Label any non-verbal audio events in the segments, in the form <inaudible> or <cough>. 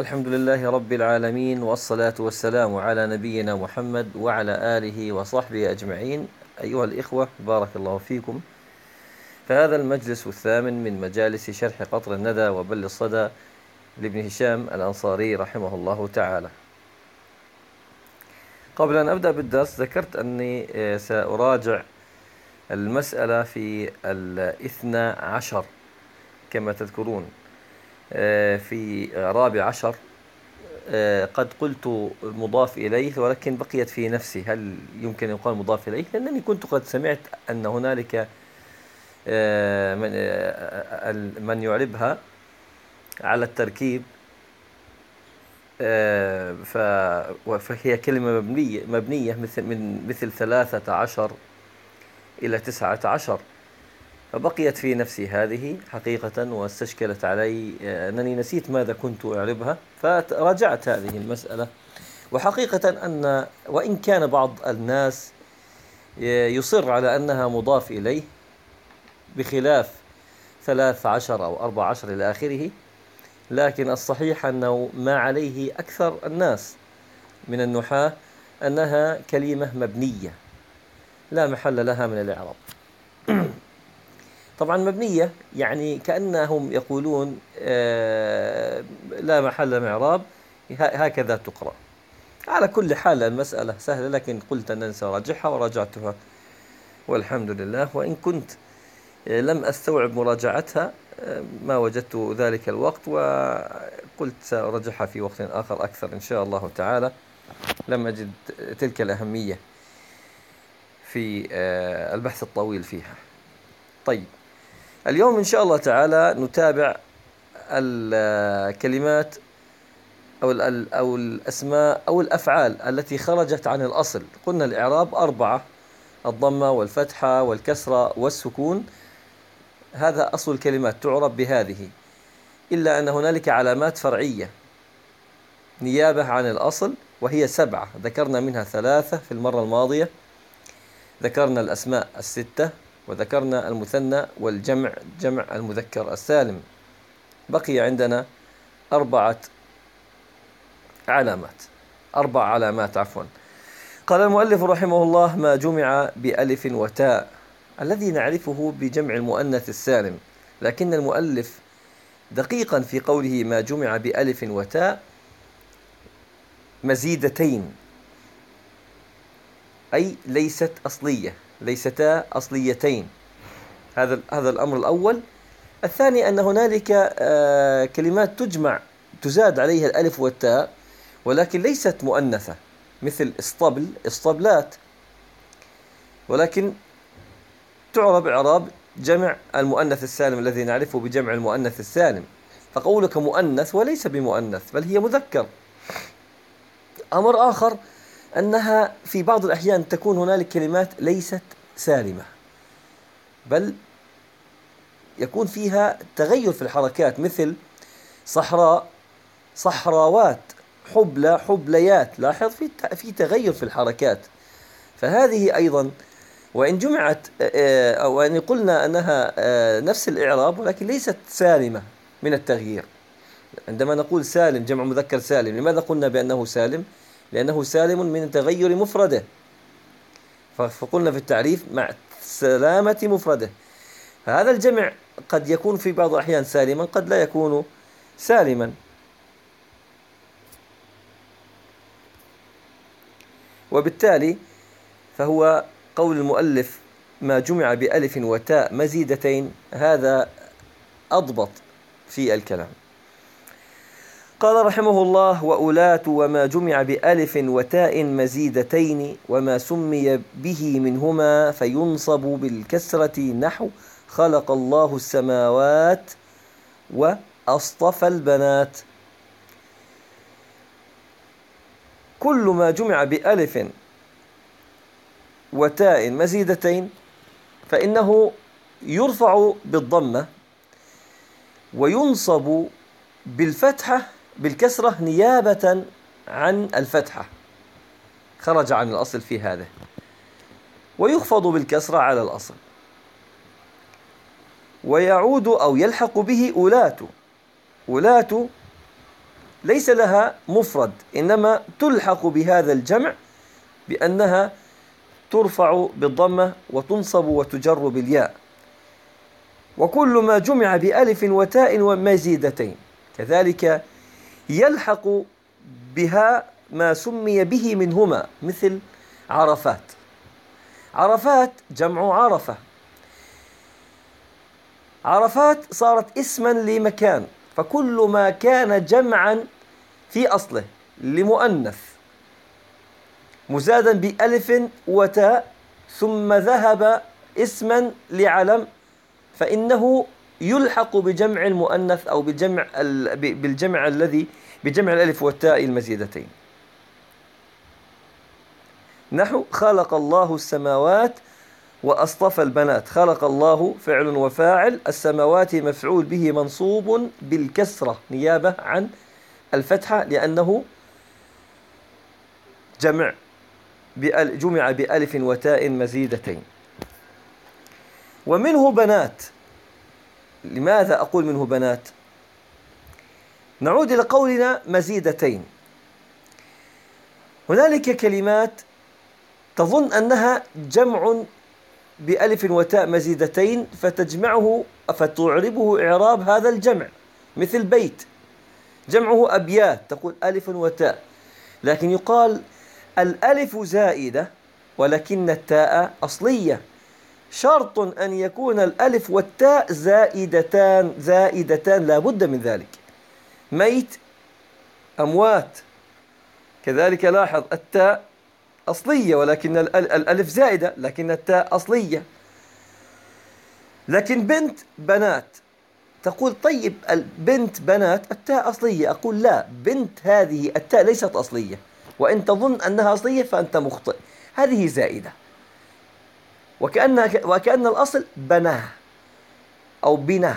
الحمد لله رب العالمين والصلاة والسلام على نبينا محمد وعلى آله وصحبه أجمعين. أيها الإخوة بارك الله فيكم. فهذا المجلس الثامن من مجالس شرح قطر الندى وبل الصدى لابن هشام الأنصاري رحمه الله تعالى. قبل أن أبدأ بالدرس ذكرت أني سأراجع المسألة في الاثنى عشر كما تذكرون. آه، في رابع عشر آه، قد قلت مضاف إليه ولكن بقيت في نفسي. هل يمكن أن يقال مضاف إليه؟ لأنني كنت قد سمعت أن هنالك آه، من من يعربها على التركيب فهي كلمة مبنية مبنية مثل من مثل ثلاثة عشر إلى تسعة عشر. فبقيت في نفسي هذه حقيقة واستشكلت علي آه، أنني نسيت ماذا كنت أعربها فراجعت هذه المسألة. وحقيقة أن وإن كان بعض الناس آه، يصر على أنها مضاف إليه بخلاف ثلاث عشر أو أربع عشر إلى آخره لكن الصحيح أنه ما عليه أكثر الناس من النحاة أنها كلمة مبنية لا محل لها من الإعراب. طبعا مبنية يعني كأنهم يقولون آه، لا محل معراب هكذا تقرأ. على كل حال المسألة سهلة لكن قلت أن سأراجعها وراجعتها. والحمد لله. وإن كنت آه، لم أستوعب مراجعتها آه، ما وجدت ذلك الوقت وقلت سأراجعها في وقت آخر أكثر إن شاء الله تعالى. لم أجد تلك الأهمية في البحث الطويل فيها. طيب. اليوم إن شاء الله تعالى نتابع الكلمات أو أو الأسماء أو الأفعال التي خرجت عن الأصل. قلنا الإعراب أربعة الضمة والفتحة والكسرة والسكون. هذا أصل الكلمات تعرب بهذه. إلا أن هنالك علامات فرعية نيابة عن الأصل وهي سبعة. ذكرنا منها ثلاثة في المرة الماضية. ذكرنا الأسماء الستة. وذكرنا المثنى والجمع جمع المذكر السالم. بقي عندنا أربعة علامات. أربع علامات عفوا. قال المؤلف رحمه الله ما جمع بألف وتاء الذي نعرفه بجمع المؤنث السالم. لكن المؤلف دقيقا في قوله ما جمع بألف وتاء مزيدتين أي ليست أصلية. ليستا أصليتين. هذا هذا الأمر الأول. الثاني أن هنالك آه، كلمات تجمع تزاد عليها الألف والتاء ولكن ليست مؤنثة مثل اسطبل اسطبلات. ولكن تعرب إعراب جمع المؤنث السالم الذي نعرفه بجمع المؤنث السالم. فقولك مؤنث وليس بمؤنث بل هي مذكر. أمر آخر أنها في بعض الأحيان تكون هنالك كلمات ليست سالمة بل يكون فيها تغير في الحركات مثل صحراء صحراوات حبلى حبليات لاحظ؟ في في تغير في الحركات. فهذه أيضا وإن جمعت أو أن قلنا أنها نفس الإعراب ولكن ليست سالمة من التغيير. عندما نقول سالم جمع مذكر سالم لماذا قلنا بأنه سالم؟ لأنه سالم من تغير مفرده. فقلنا في التعريف مع سلامة مفرده. فهذا الجمع قد يكون في بعض الأحيان سالما قد لا يكون سالما. وبالتالي فهو قول المؤلف ما جمع بألف وتاء مزيدتين هذا أضبط في الكلام. قال رحمه الله وأولاة وما جمع بألف وتاء مزيدتين وما سمي به منهما فينصب بالكسرة نحو خلق الله السماوات وأصطفى البنات. كل ما جمع بألف وتاء مزيدتين فإنه يرفع بالضمة وينصب بالفتحة بالكسرة نيابة عن الفتحة. خرج عن الأصل في هذا ويخفض بالكسرة على الأصل. ويعود أو يلحق به أولاة أولاة ليس لها مفرد إنما تلحق بهذا الجمع بأنها ترفع بالضمة وتنصب وتجر بالياء. وكل ما جمع بألف وتاء ومزيدتين. كذلك يلحق بها ما سمي به منهما مثل عرفات. عرفات جمع عرفة. عرفات صارت اسما لمكان فكل ما كان جمعا في أصله لمؤنث. مزادا بألف وتاء ثم ذهب اسما لعلم فإنه يلحق بجمع المؤنث أو بالجمع بالجمع الذي بجمع الألف والتاء المزيدتين. نحو خلق الله السماوات وأصطفى البنات. خلق الله فعل وفاعل السماوات مفعول به منصوب بالكسرة نيابة عن الفتحة لأنه جمع جمع بألف وتاء مزيدتين. ومنه بنات. لماذا أقول منه بنات؟ نعود إلى قولنا مزيدتين. هنالك كلمات تظن أنها جمع بألف وتاء مزيدتين فتجمعه فتعربه إعراب هذا الجمع مثل بيت. جمعه أبيات تقول ألف وتاء. لكن يقال الألف زائدة ولكن التاء أصلية. شرط أن يكون الألف والتاء زائدتان زائدتان لا بد من ذلك. ميت أموات. كذلك لاحظ التاء أصلية ولكن الألف زائدة لكن التاء أصلية. لكن بنت بنات. تقول طيب البنت بنات التاء أصلية. أقول لا بنت هذه التاء ليست أصلية. وإن تظن أنها أصلية فأنت مخطئ. هذه زائدة. وكأنها وكأن الأصل بناه أو بناه.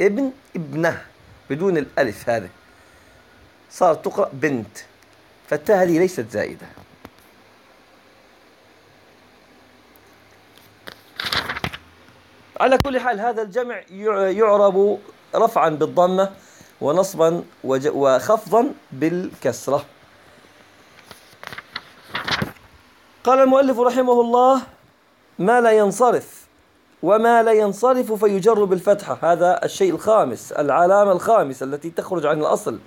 ابن ابنه بدون الألف هذه. صارت تقرأ بنت. فالتاء هذه ليست زائدة. على كل حال هذا الجمع يعرب رفعا بالضمة ونصبا وخفضا بالكسرة. قال المؤلف رحمه الله ما لا ينصرف. وما لا ينصرف فيجر بالفتحة. هذا الشيء الخامس العلامة الخامسة التي تخرج عن الأصل.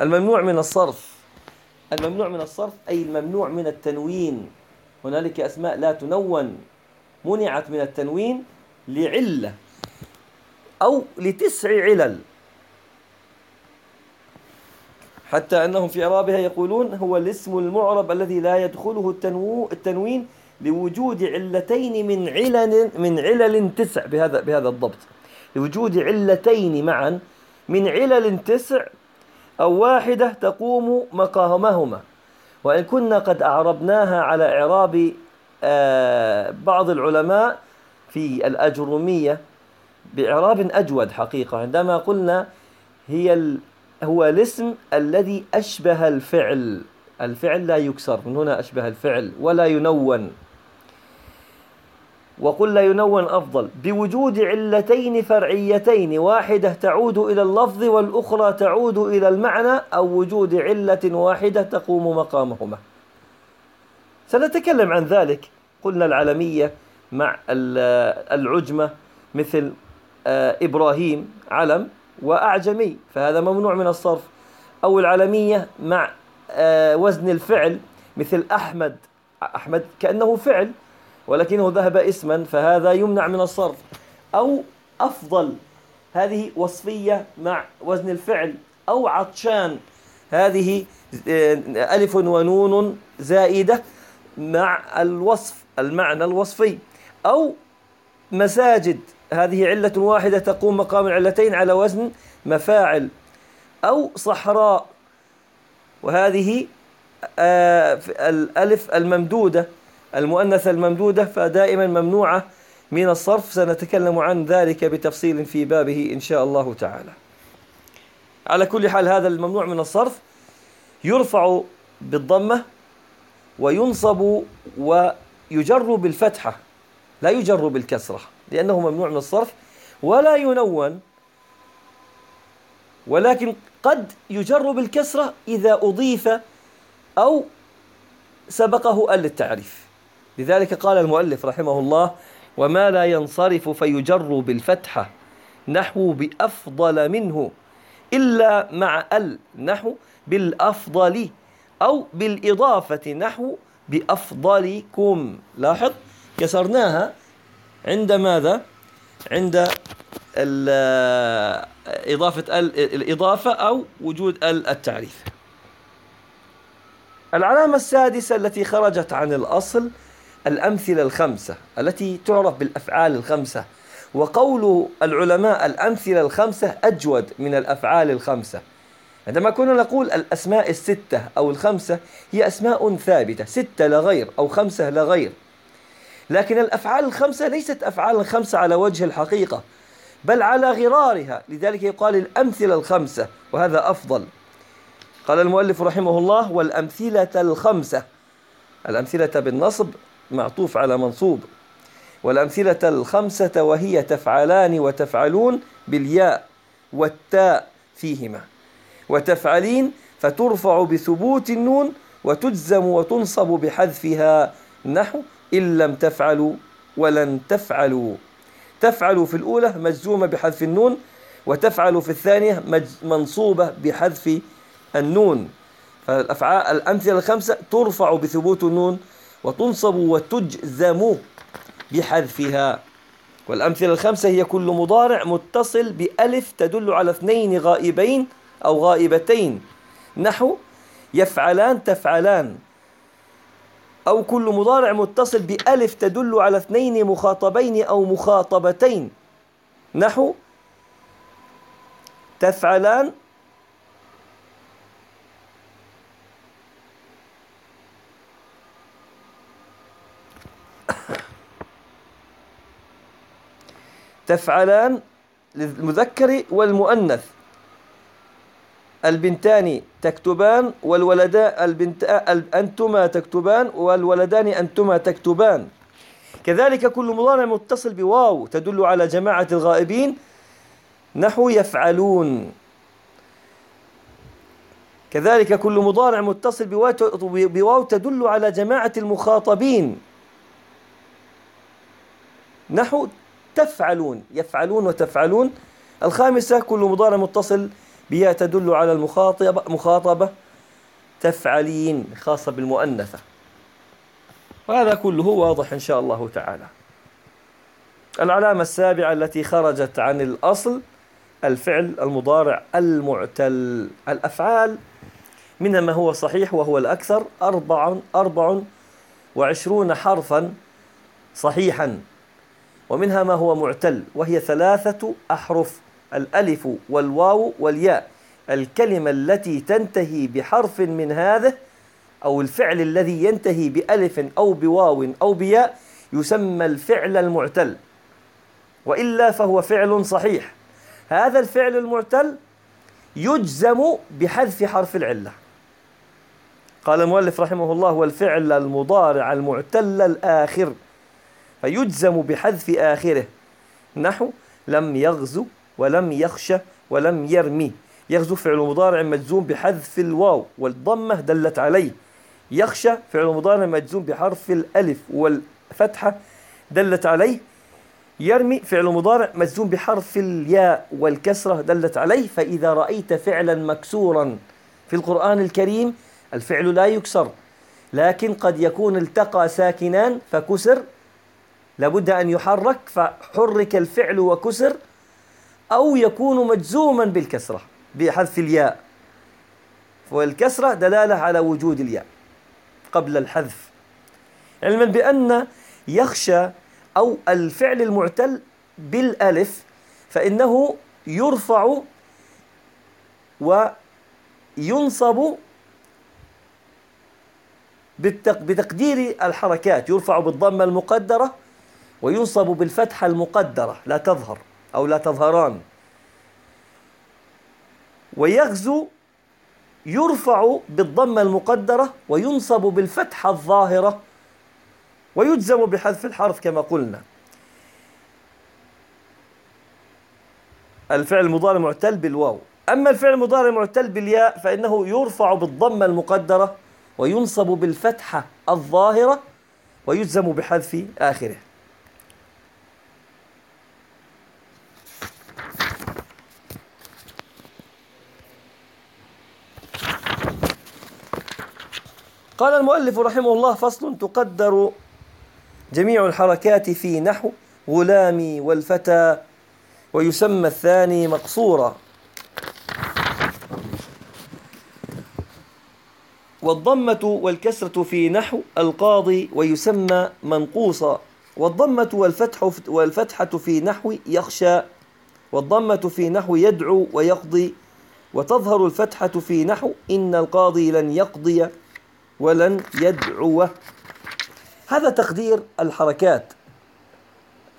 الممنوع من الصرف. الممنوع من الصرف أي الممنوع من التنوين. هنالك أسماء لا تنون. منعت من التنوين لعلة أو لتسع علل. حتى أنهم في إعرابها يقولون هو الاسم المعرب الذي لا يدخله التنو التنوين لوجود علتين من علل من علل تسع بهذا بهذا الضبط. لوجود علتين معا من علل تسع أو واحدة تقوم مقامهما. وإن كنا قد أعربناها على إعراب آه، بعض العلماء في الأجرومية بإعراب أجود حقيقة. عندما قلنا هي. هو الاسم الذي أشبه الفعل. الفعل لا يكسر. من هنا أشبه الفعل ولا ينون. وقل لا ينون أفضل بوجود علتين فرعيتين واحدة تعود إلى اللفظ والأخرى تعود إلى المعنى أو وجود علة واحدة تقوم مقامهما. سنتكلم عن ذلك. قلنا العلمية مع العجمة مثل آه، إبراهيم علم وأعجمي فهذا ممنوع من الصرف. أو العلمية مع آه، وزن الفعل مثل أحمد. أحمد كأنه فعل ولكنه ذهب اسما فهذا يمنع من الصرف. أو أفضل هذه وصفية مع وزن الفعل. أو عطشان هذه آه، ألف ونون زائدة مع الوصف المعنى الوصفي. أو مساجد هذه علة واحدة تقوم مقام العلتين على وزن مفاعل. أو صحراء وهذه آه، الألف الممدودة. المؤنثة الممدودة فدائما ممنوعة من الصرف. سنتكلم عن ذلك بتفصيل في بابه إن شاء الله تعالى. على كل حال هذا الممنوع من الصرف يرفع بالضمة وينصب ويجر بالفتحة. لا يجر بالكسرة لأنه ممنوع من الصرف ولا ينون ولكن قد يجر بالكسرة إذا أضيف أو سبقه ال التعريف لذلك قال المؤلف رحمه الله وما لا ينصرف فيجر بالفتحة نحو بأفضل منه إلا مع ال نحو بالأفضل أو بالإضافة نحو بأفضلكم لاحظ كسرناها عند ماذا؟ عند إضافة الإضافة أو وجود التعريف العلامة السادسة التي خرجت عن الأصل الأمثلة الخمسة التي تعرف بالأفعال الخمسة وقول العلماء الأمثلة الخمسة أجود من الأفعال الخمسة. عندما كنا نقول الأسماء الستة أو الخمسة هي أسماء ثابتة ستة لا غير أو خمسة لا غير. لكن الأفعال الخمسة ليست أفعال خمسة على وجه الحقيقة بل على غرارها. لذلك يقال الأمثلة الخمسة وهذا أفضل. قال المؤلف رحمه الله والأمثلة الخمسة. الأمثلة بالنصب معطوف على منصوب. والأمثلة الخمسة وهي تفعلان وتفعلون بالياء والتاء فيهما. وتفعلين فترفع بثبوت النون وتجزم وتنصب بحذفها. نحو إن لم تفعلوا ولن تفعلوا. تفعل في الأولى مجزومة بحذف النون وتفعل في الثانية منصوبة بحذف النون. فالأفعال الأمثلة الخمسة ترفع بثبوت النون وتنصب وتجزم بحذفها. والأمثلة الخمسة هي كل مضارع متصل بألف تدل على اثنين غائبين أو غائبتين. نحو يفعلان تفعلان. أو كل مضارع متصل بألف تدل على اثنين مخاطبين أو مخاطبتين. نحو تفعلان تفعلان للمذكر والمؤنث. البنتان تكتبان والولدان البنت أنتما تكتبان والولدان أنتما تكتبان. كذلك كل مضارع متصل بواو تدل على جماعة الغائبين. نحو يفعلون. كذلك كل مضارع متصل بواو تدل على جماعة المخاطبين. نحو تفعلون يفعلون وتفعلون. الخامسة كل مضارع متصل بها تدل على المخاطبة مخاطبة تفعلين خاصة بالمؤنثة. وهذا كله واضح إن شاء الله تعالى. العلامة السابعة التي خرجت عن الأصل الفعل المضارع المعتل. الأفعال منها ما هو صحيح وهو الأكثر أربع, أربع وعشرون حرفا صحيحا. ومنها ما هو معتل وهي ثلاثة أحرف الألف والواو والياء. الكلمة التي تنتهي بحرف من هذا أو الفعل الذي ينتهي بألف أو بواو أو بياء يسمى الفعل المعتل. وإلا فهو فعل صحيح. هذا الفعل المعتل يجزم بحذف حرف العلة. قال المؤلف رحمه الله والفعل المضارع المعتل الآخر. فيجزم بحذف آخره. نحو لم يغزو ولم يخشى ولم يرمي. يغزو فعل مضارع مجزوم بحذف الواو والضمة دلت عليه. يخشى فعل مضارع مجزوم بحرف الألف والفتحة دلت عليه. يرمي فعل مضارع مجزوم بحرف الياء والكسرة دلت عليه. فإذا رأيت فعلا مكسورا في القرآن الكريم الفعل لا يكسر لكن قد يكون التقى ساكنان فكسر. لابد أن يحرك فحرك الفعل وكسر أو يكون مجزوما بالكسرة بحذف الياء. والكسرة دلالة على وجود الياء قبل الحذف. علما بأن يخشى أو الفعل المعتل بالألف فإنه يرفع وينصب بتقدير الحركات. يرفع بالضمة المقدرة وينصب بالفتحة المقدرة لا تظهر أو لا تظهران. ويغزو يرفع بالضمة المقدرة وينصب بالفتحة الظاهرة ويجزم بحذف الحرف كما قلنا. الفعل المضارع معتل بالواو. أما الفعل المضارع المعتل بالياء فإنه يرفع بالضمة المقدرة وينصب بالفتحة الظاهرة ويجزم بحذف آخره. قال المؤلف رحمه الله فصل تقدر جميع الحركات في نحو غلامي والفتى ويسمى الثاني مقصورا. والضمة والكسرة في نحو القاضي ويسمى منقوصا. والضمة والفتح والفتحة في نحو يخشى. والضمة في نحو يدعو ويقضي. وتظهر الفتحة في نحو إن القاضي لن يقضي. ولن يدعو. هذا تقدير الحركات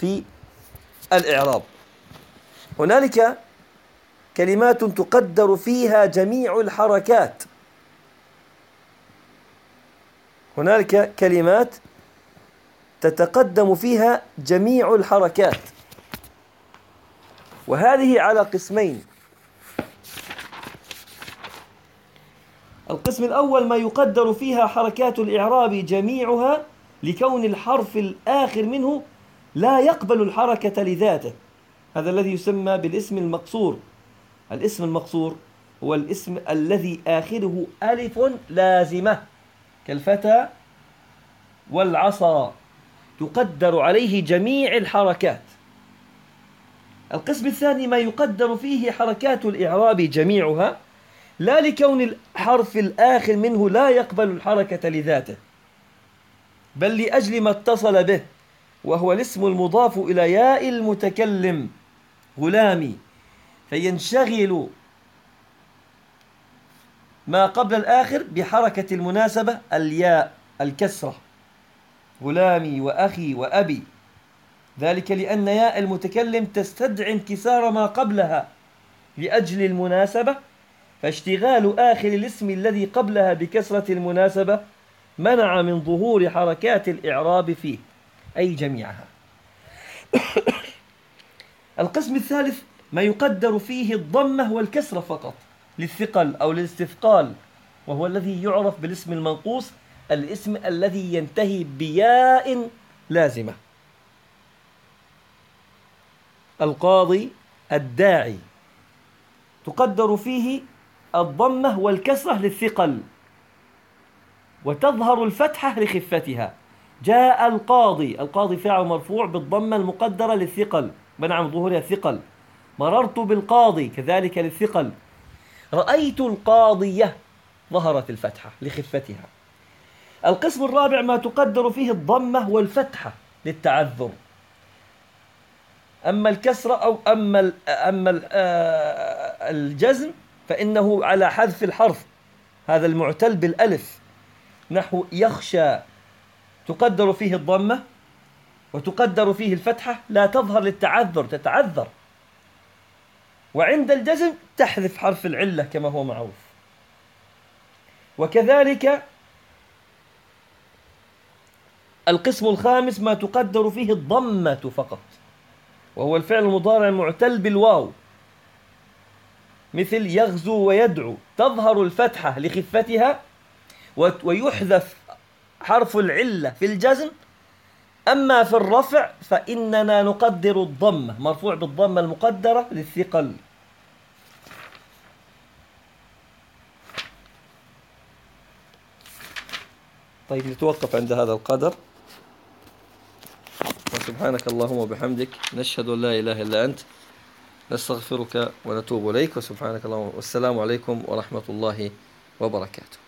في الإعراب. هنالك كلمات تقدر فيها جميع الحركات. هنالك كلمات تتقدم فيها جميع الحركات. وهذه على قسمين. القسم الأول ما يقدر فيها حركات الإعراب جميعها لكون الحرف الآخر منه لا يقبل الحركة لذاته. هذا الذي يسمى بالاسم المقصور. الاسم المقصور هو الاسم الذي آخره ألف لازمة كالفتى والعصا. تقدر عليه جميع الحركات. القسم الثاني ما يقدر فيه حركات الإعراب جميعها لا لكون الحرف الآخر منه لا يقبل الحركة لذاته بل لأجل ما اتصل به وهو الاسم المضاف إلى ياء المتكلم غلامي. فينشغل ما قبل الآخر بحركة المناسبة الياء الكسرة. غلامي وأخي وأبي. ذلك لأن ياء المتكلم تستدعي انكسار ما قبلها لأجل المناسبة فاشتغال آخر الاسم الذي قبلها بكسرة المناسبة منع من ظهور حركات الإعراب فيه أي جميعها. <coughs> القسم الثالث ما يقدر فيه الضمة والكسرة فقط للثقل أو للاستثقال وهو الذي يعرف بالاسم المنقوص الاسم الذي ينتهي بياء لازمة. القاضي الداعي تقدر فيه الضمة والكسرة للثقل. وتظهر الفتحة لخفتها. جاء القاضي القاضي فاعل مرفوع بالضمة المقدرة للثقل. منع من ظهورها الثقل. مررت بالقاضي كذلك للثقل. رأيت القاضية ظهرت الفتحة لخفتها. القسم الرابع ما تقدر فيه الضمة والفتحة للتعذر. أما الكسرة أو أما أما آه، الجزم فإنه على حذف الحرف هذا المعتل بالألف. نحو يخشى تقدر فيه الضمة وتقدر فيه الفتحة لا تظهر للتعذر تتعذر. وعند الجزم تحذف حرف العلة كما هو معروف. وكذلك القسم الخامس ما تقدر فيه الضمة فقط. وهو الفعل المضارع المعتل بالواو. مثل يغزو ويدعو. تظهر الفتحة لخفتها ويحذف حرف العلة في الجزم. أما في الرفع فإننا نقدر الضمة مرفوع بالضمة المقدرة للثقل. طيب نتوقف عند هذا القدر. وسبحانك اللهم وبحمدك نشهد لا إله إلا أنت. نستغفرك ونتوب إليك وسبحانك اللهم والسلام عليكم ورحمة الله وبركاته.